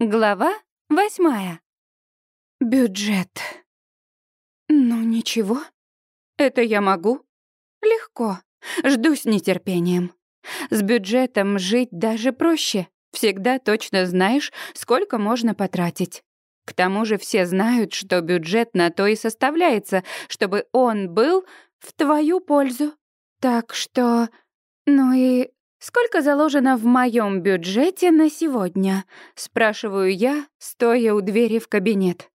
Глава восьмая. Бюджет. Ну ничего, это я могу. Легко. Жду с нетерпением. С бюджетом жить даже проще. Всегда точно знаешь, сколько можно потратить. К тому же все знают, что бюджет на то и составляется, чтобы он был в твою пользу. Так что... Ну и «Сколько заложено в моем бюджете на сегодня?» — спрашиваю я, стоя у двери в кабинет.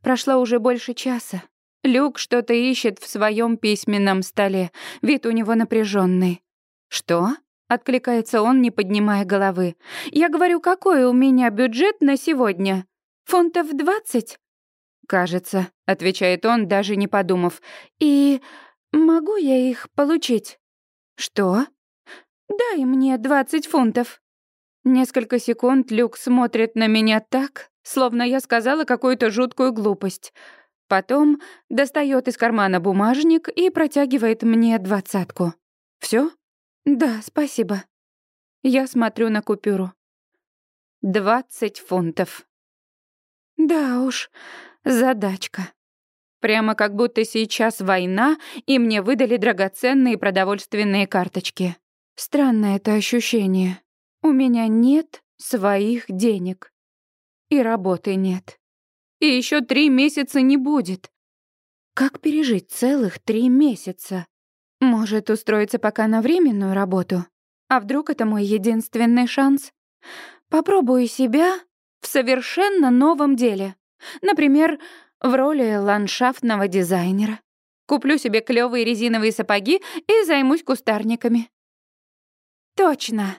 Прошло уже больше часа. Люк что-то ищет в своем письменном столе. Вид у него напряженный. «Что?» — откликается он, не поднимая головы. «Я говорю, какой у меня бюджет на сегодня? Фунтов двадцать?» «Кажется», — отвечает он, даже не подумав. «И могу я их получить?» «Что?» «Дай мне двадцать фунтов». Несколько секунд Люк смотрит на меня так, словно я сказала какую-то жуткую глупость. Потом достает из кармана бумажник и протягивает мне двадцатку. Все? Да, спасибо. Я смотрю на купюру. Двадцать фунтов. Да уж, задачка. Прямо как будто сейчас война, и мне выдали драгоценные продовольственные карточки. Странное это ощущение. У меня нет своих денег. И работы нет. И еще три месяца не будет. Как пережить целых три месяца? Может, устроиться пока на временную работу? А вдруг это мой единственный шанс? Попробую себя в совершенно новом деле. Например, в роли ландшафтного дизайнера. Куплю себе клёвые резиновые сапоги и займусь кустарниками. Точно.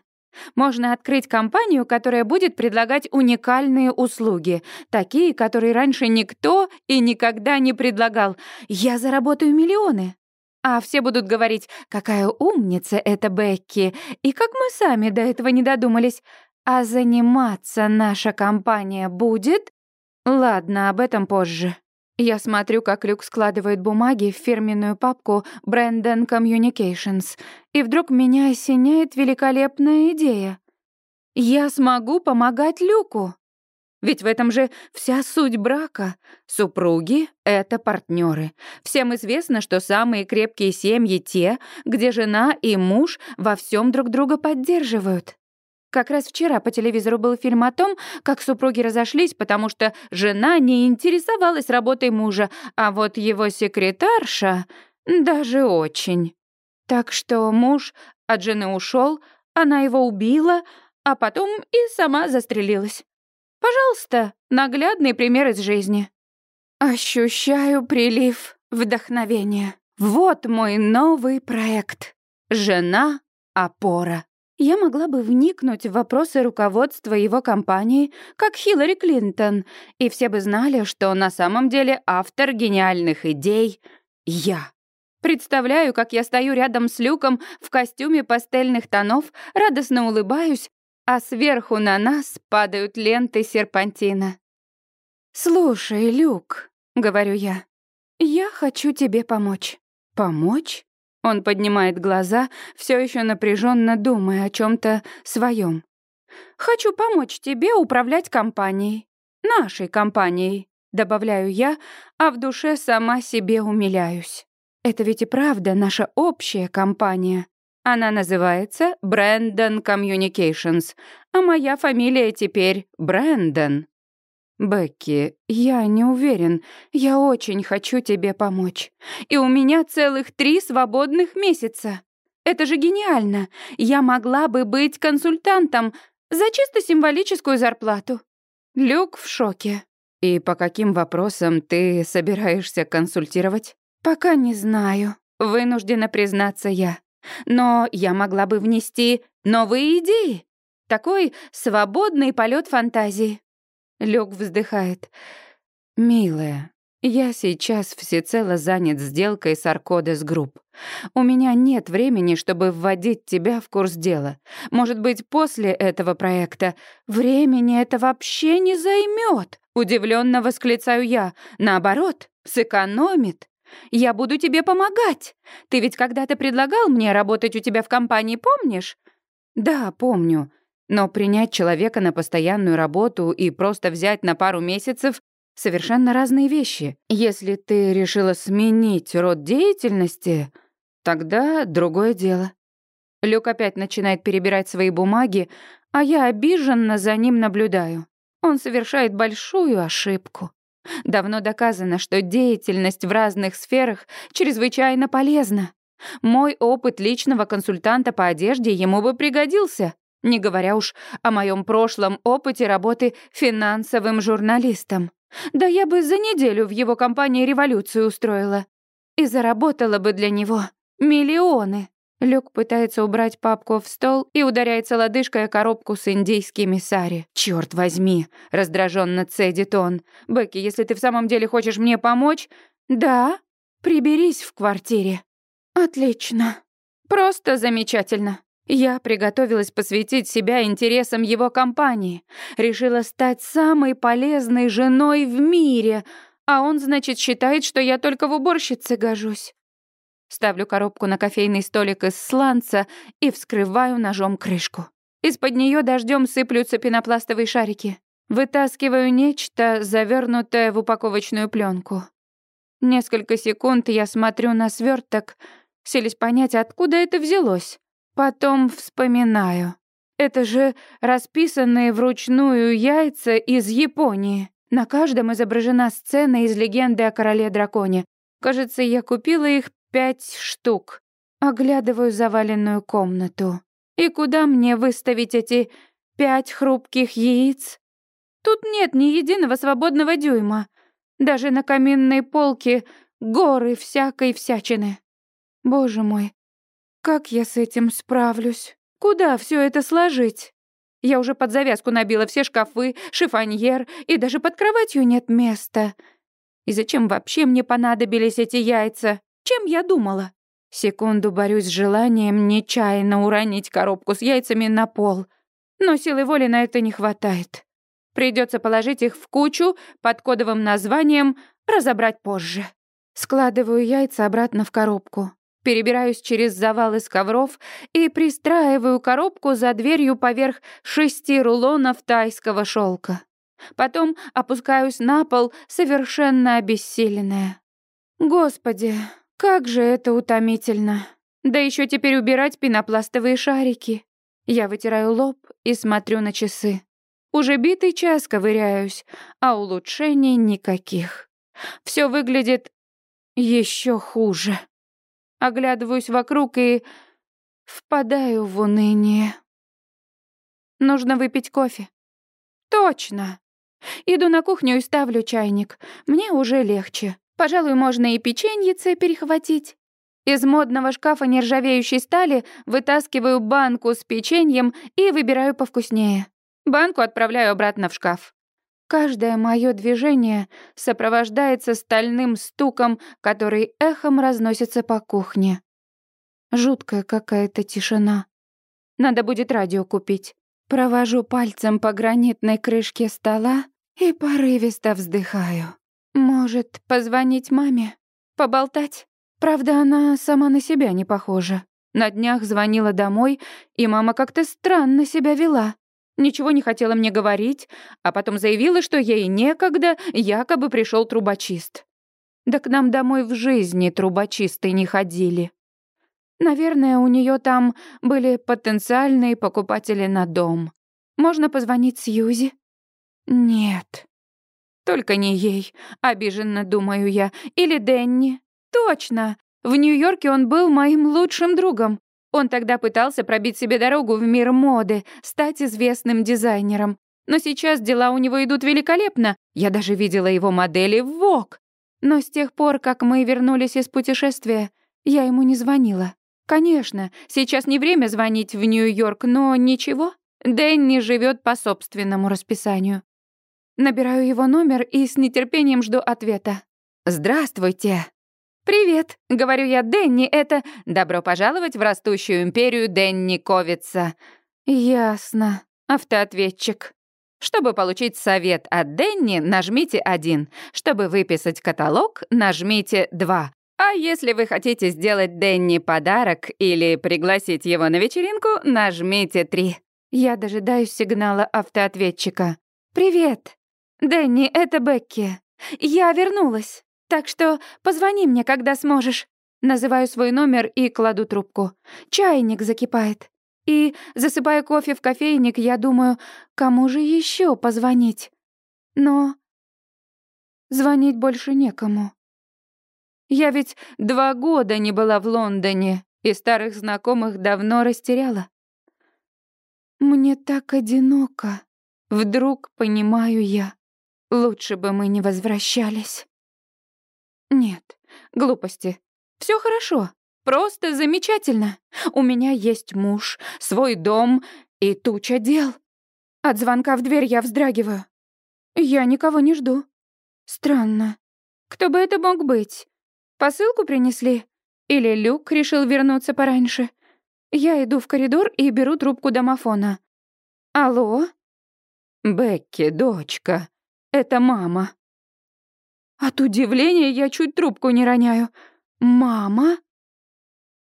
Можно открыть компанию, которая будет предлагать уникальные услуги, такие, которые раньше никто и никогда не предлагал. Я заработаю миллионы. А все будут говорить, какая умница эта Бекки, и как мы сами до этого не додумались. А заниматься наша компания будет? Ладно, об этом позже. Я смотрю, как Люк складывает бумаги в фирменную папку Brandon Communications, и вдруг меня осеняет великолепная идея. Я смогу помогать Люку. Ведь в этом же вся суть брака. Супруги — это партнеры. Всем известно, что самые крепкие семьи те, где жена и муж во всем друг друга поддерживают. Как раз вчера по телевизору был фильм о том, как супруги разошлись, потому что жена не интересовалась работой мужа, а вот его секретарша даже очень. Так что муж от жены ушел, она его убила, а потом и сама застрелилась. Пожалуйста, наглядный пример из жизни. Ощущаю прилив вдохновения. Вот мой новый проект. Жена-опора я могла бы вникнуть в вопросы руководства его компании, как Хиллари Клинтон, и все бы знали, что на самом деле автор гениальных идей — я. Представляю, как я стою рядом с Люком в костюме пастельных тонов, радостно улыбаюсь, а сверху на нас падают ленты серпантина. «Слушай, Люк», — говорю я, — «я хочу тебе помочь». «Помочь?» Он поднимает глаза, все еще напряженно думая о чем-то своем. «Хочу помочь тебе управлять компанией. Нашей компанией», — добавляю я, а в душе сама себе умиляюсь. Это ведь и правда наша общая компания. Она называется Brandon Communications, а моя фамилия теперь Брэндон. «Бекки, я не уверен. Я очень хочу тебе помочь. И у меня целых три свободных месяца. Это же гениально. Я могла бы быть консультантом за чисто символическую зарплату». Люк в шоке. «И по каким вопросам ты собираешься консультировать?» «Пока не знаю. Вынуждена признаться я. Но я могла бы внести новые идеи. Такой свободный полет фантазии. Люк вздыхает. «Милая, я сейчас всецело занят сделкой с Аркодес Групп. У меня нет времени, чтобы вводить тебя в курс дела. Может быть, после этого проекта времени это вообще не займет. Удивленно восклицаю я. Наоборот, сэкономит. Я буду тебе помогать. Ты ведь когда-то предлагал мне работать у тебя в компании, помнишь? Да, помню. Но принять человека на постоянную работу и просто взять на пару месяцев — совершенно разные вещи. Если ты решила сменить род деятельности, тогда другое дело. Люк опять начинает перебирать свои бумаги, а я обиженно за ним наблюдаю. Он совершает большую ошибку. Давно доказано, что деятельность в разных сферах чрезвычайно полезна. Мой опыт личного консультанта по одежде ему бы пригодился, не говоря уж о моем прошлом опыте работы финансовым журналистом. Да я бы за неделю в его компании революцию устроила. И заработала бы для него миллионы. Люк пытается убрать папку в стол и ударяется лодыжкой о коробку с индийскими сари. «Чёрт возьми!» — раздраженно цедит он. «Бекки, если ты в самом деле хочешь мне помочь...» «Да, приберись в квартире». «Отлично. Просто замечательно. Я приготовилась посвятить себя интересам его компании. Решила стать самой полезной женой в мире, а он, значит, считает, что я только в уборщице гожусь. Ставлю коробку на кофейный столик из сланца и вскрываю ножом крышку. Из-под нее дождем сыплются пенопластовые шарики. Вытаскиваю нечто, завернутое в упаковочную пленку. Несколько секунд я смотрю на сверток, селись понять, откуда это взялось. Потом вспоминаю. Это же расписанные вручную яйца из Японии. На каждом изображена сцена из легенды о короле-драконе. Кажется, я купила их пять штук. Оглядываю заваленную комнату. И куда мне выставить эти пять хрупких яиц? Тут нет ни единого свободного дюйма. Даже на каминной полке горы всякой всячины. Боже мой, как я с этим справлюсь? Куда все это сложить? Я уже под завязку набила все шкафы, шифоньер, и даже под кроватью нет места. И зачем вообще мне понадобились эти яйца? Чем я думала? Секунду борюсь с желанием нечаянно уронить коробку с яйцами на пол. Но силы воли на это не хватает. Придется положить их в кучу под кодовым названием «разобрать позже». Складываю яйца обратно в коробку. Перебираюсь через завал из ковров и пристраиваю коробку за дверью поверх шести рулонов тайского шелка. Потом опускаюсь на пол, совершенно обессиленная. Господи, как же это утомительно. Да еще теперь убирать пенопластовые шарики. Я вытираю лоб и смотрю на часы. Уже битый час ковыряюсь, а улучшений никаких. Все выглядит еще хуже. Оглядываюсь вокруг и впадаю в уныние. Нужно выпить кофе. Точно. Иду на кухню и ставлю чайник. Мне уже легче. Пожалуй, можно и печеньице перехватить. Из модного шкафа нержавеющей стали вытаскиваю банку с печеньем и выбираю повкуснее. Банку отправляю обратно в шкаф. Каждое мое движение сопровождается стальным стуком, который эхом разносится по кухне. Жуткая какая-то тишина. Надо будет радио купить. Провожу пальцем по гранитной крышке стола и порывисто вздыхаю. Может, позвонить маме? Поболтать? Правда, она сама на себя не похожа. На днях звонила домой, и мама как-то странно себя вела. Ничего не хотела мне говорить, а потом заявила, что ей некогда, якобы пришел трубочист. Да к нам домой в жизни трубочисты не ходили. Наверное, у нее там были потенциальные покупатели на дом. Можно позвонить Сьюзи? Нет. Только не ей, обиженно думаю я. Или Денни. Точно. В Нью-Йорке он был моим лучшим другом. Он тогда пытался пробить себе дорогу в мир моды, стать известным дизайнером. Но сейчас дела у него идут великолепно. Я даже видела его модели в Vogue. Но с тех пор, как мы вернулись из путешествия, я ему не звонила. Конечно, сейчас не время звонить в Нью-Йорк, но ничего. Дэнни живет по собственному расписанию. Набираю его номер и с нетерпением жду ответа. «Здравствуйте!» «Привет», — говорю я Дэнни, это «Добро пожаловать в растущую империю Дэнни Ковица». «Ясно», — автоответчик. Чтобы получить совет от Дэнни, нажмите один. Чтобы выписать каталог, нажмите два. А если вы хотите сделать Дэнни подарок или пригласить его на вечеринку, нажмите три. Я дожидаюсь сигнала автоответчика. «Привет! Дэнни, это Бекки. Я вернулась, так что позвони мне, когда сможешь». Называю свой номер и кладу трубку. Чайник закипает. И, засыпая кофе в кофейник, я думаю, кому же еще позвонить? Но звонить больше некому. Я ведь два года не была в Лондоне, и старых знакомых давно растеряла. Мне так одиноко. Вдруг понимаю я. Лучше бы мы не возвращались. Нет, глупости. Все хорошо. Просто замечательно. У меня есть муж, свой дом и туча дел. От звонка в дверь я вздрагиваю. Я никого не жду. Странно. Кто бы это мог быть? Посылку принесли? Или Люк решил вернуться пораньше? Я иду в коридор и беру трубку домофона. Алло? Бекки, дочка. Это мама. От удивления я чуть трубку не роняю. Мама?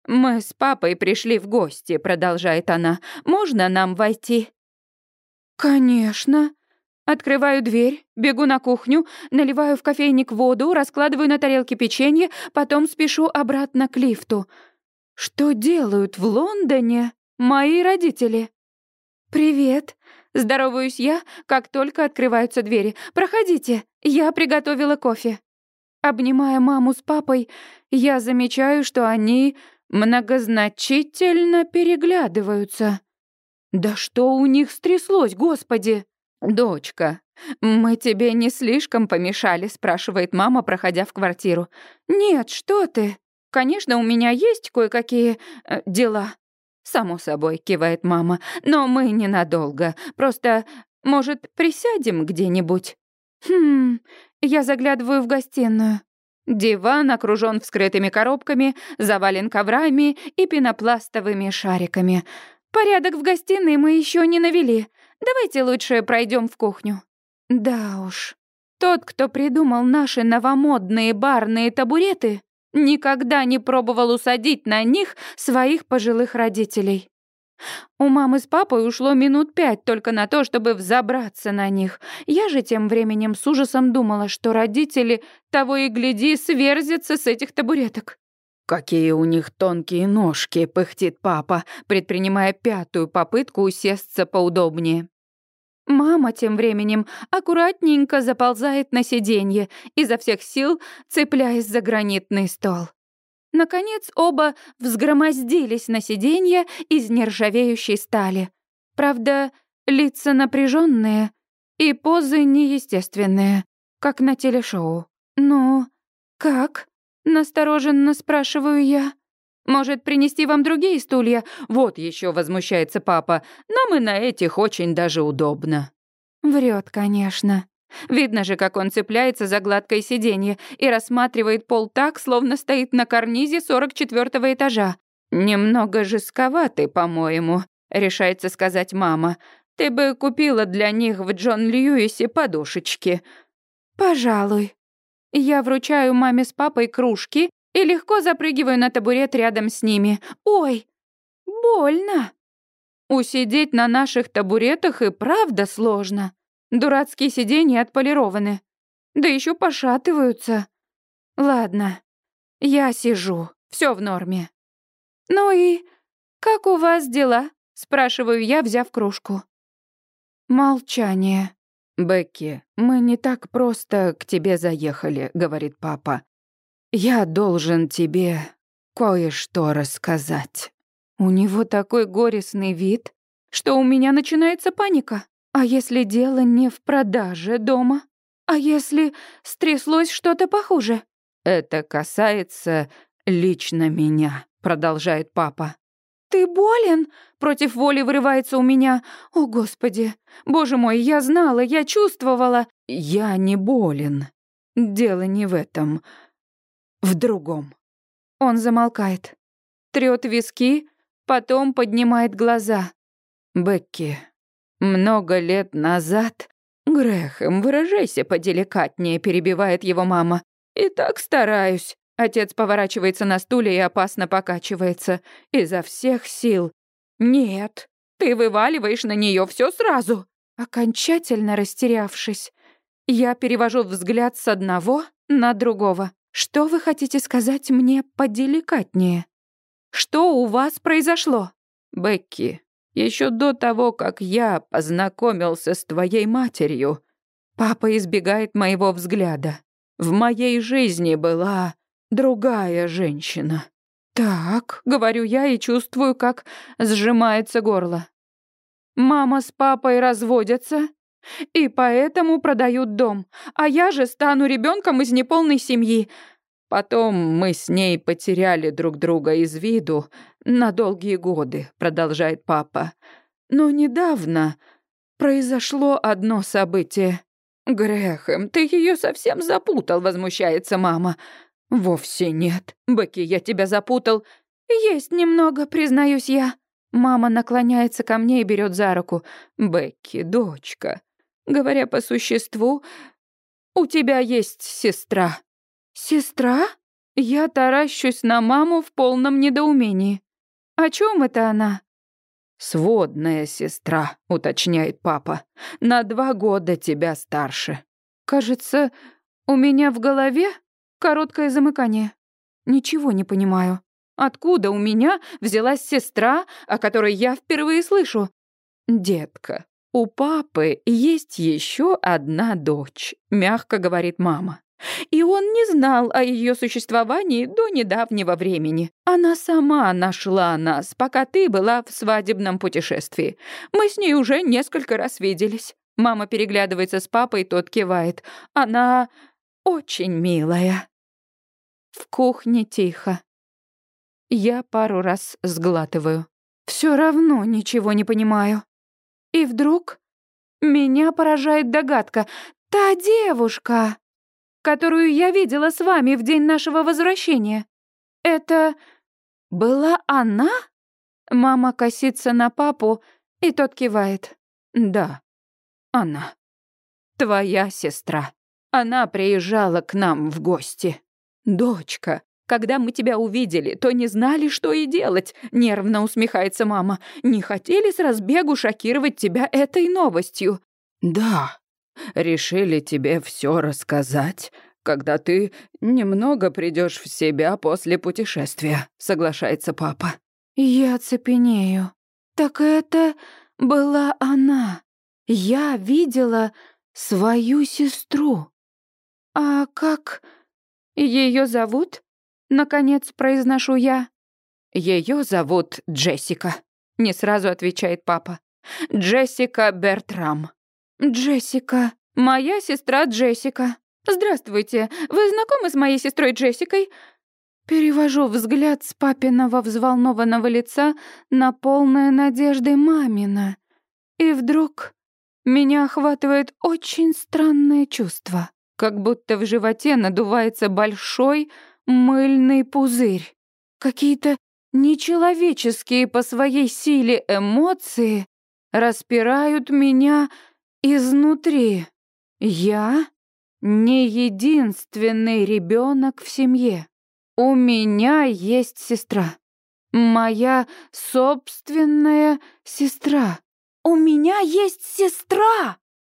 «Мы с папой пришли в гости», — продолжает она. «Можно нам войти?» «Конечно». Открываю дверь, бегу на кухню, наливаю в кофейник воду, раскладываю на тарелке печенье, потом спешу обратно к лифту. Что делают в Лондоне мои родители? «Привет», — здороваюсь я, как только открываются двери. «Проходите, я приготовила кофе». Обнимая маму с папой, я замечаю, что они многозначительно переглядываются. Да что у них стряслось, господи? Дочка, мы тебе не слишком помешали, спрашивает мама, проходя в квартиру. Нет, что ты? Конечно, у меня есть кое-какие э, дела. Само собой, кивает мама. Но мы ненадолго. Просто, может, присядем где-нибудь? Хм, я заглядываю в гостиную. Диван окружен вскрытыми коробками, завален коврами и пенопластовыми шариками. Порядок в гостиной мы еще не навели. Давайте лучше пройдем в кухню. Да уж. Тот, кто придумал наши новомодные барные табуреты, никогда не пробовал усадить на них своих пожилых родителей. У мамы с папой ушло минут пять только на то, чтобы взобраться на них. Я же тем временем с ужасом думала, что родители того и гляди сверзятся с этих табуреток. «Какие у них тонкие ножки!» — пыхтит папа, предпринимая пятую попытку усесться поудобнее. Мама тем временем аккуратненько заползает на сиденье, изо всех сил цепляясь за гранитный стол. Наконец оба взгромоздились на сиденье из нержавеющей стали. Правда, лица напряженные и позы неестественные, как на телешоу. «Ну, как?» — настороженно спрашиваю я. «Может, принести вам другие стулья?» «Вот еще возмущается папа. Нам и на этих очень даже удобно». Врет, конечно. Видно же, как он цепляется за гладкое сиденье и рассматривает пол так, словно стоит на карнизе 44-го этажа. «Немного жестковатый, по-моему», — решается сказать мама. «Ты бы купила для них в Джон Льюисе подушечки». «Пожалуй». Я вручаю маме с папой кружки и легко запрыгиваю на табурет рядом с ними. «Ой, больно». Усидеть на наших табуретах и правда сложно. Дурацкие сиденья отполированы. Да еще пошатываются. Ладно, я сижу, все в норме. Ну и как у вас дела? Спрашиваю я, взяв кружку. Молчание. «Бекки, мы не так просто к тебе заехали», — говорит папа. «Я должен тебе кое-что рассказать». У него такой горестный вид, что у меня начинается паника. А если дело не в продаже дома? А если стряслось что-то похуже? Это касается лично меня, продолжает папа. Ты болен? Против воли вырывается у меня. О, господи. Боже мой, я знала, я чувствовала. Я не болен. Дело не в этом. В другом. Он замолкает. Трёт виски, потом поднимает глаза. Бекки, много лет назад... Грехом, выражайся поделикатнее, перебивает его мама. И так стараюсь. Отец поворачивается на стуле и опасно покачивается. Изо всех сил. Нет, Ты вываливаешь на нее все сразу. Окончательно растерявшись, я перевожу взгляд с одного на другого. Что вы хотите сказать мне поделикатнее? Что у вас произошло? Бекки, еще до того, как я познакомился с твоей матерью, папа избегает моего взгляда. В моей жизни была другая женщина. Так, говорю я и чувствую, как сжимается горло. Мама с папой разводятся, и поэтому продают дом, а я же стану ребенком из неполной семьи. Потом мы с ней потеряли друг друга из виду на долгие годы, продолжает папа. Но недавно произошло одно событие. Грехом, ты ее совсем запутал, возмущается мама. Вовсе нет. Бекки, я тебя запутал. Есть немного, признаюсь я. Мама наклоняется ко мне и берет за руку. Бекки, дочка, говоря по существу, у тебя есть сестра. «Сестра?» Я таращусь на маму в полном недоумении. «О чем это она?» «Сводная сестра», — уточняет папа. «На два года тебя старше». «Кажется, у меня в голове короткое замыкание. Ничего не понимаю. Откуда у меня взялась сестра, о которой я впервые слышу?» «Детка, у папы есть еще одна дочь», — мягко говорит мама. И он не знал о ее существовании до недавнего времени. Она сама нашла нас, пока ты была в свадебном путешествии. Мы с ней уже несколько раз виделись. Мама переглядывается с папой, тот кивает. Она очень милая. В кухне тихо. Я пару раз сглатываю. Все равно ничего не понимаю. И вдруг меня поражает догадка. Та девушка, которую я видела с вами в день нашего возвращения. Это была она? Мама косится на папу, и тот кивает. Да, она. Твоя сестра. Она приезжала к нам в гости. Дочка, когда мы тебя увидели, то не знали, что и делать, нервно усмехается мама. Не хотели с разбегу шокировать тебя этой новостью. Да, решили тебе все рассказать, когда ты немного придешь в себя после путешествия», — соглашается папа. «Я цепенею. Так это была она. Я видела свою сестру. А как ее зовут?» Наконец произношу я. Ее зовут Джессика. Не сразу отвечает папа. Джессика Бертрам. «Джессика. Моя сестра Джессика. Здравствуйте. Вы знакомы с моей сестрой Джессикой?» Перевожу взгляд с папиного взволнованного лица на полное надежды мамина. И вдруг меня охватывает очень странное чувство. Как будто в животе надувается большой мыльный пузырь. Какие-то нечеловеческие по своей силе эмоции распирают меня Изнутри. Я не единственный ребенок в семье. У меня есть сестра. Моя собственная сестра. У меня есть сестра!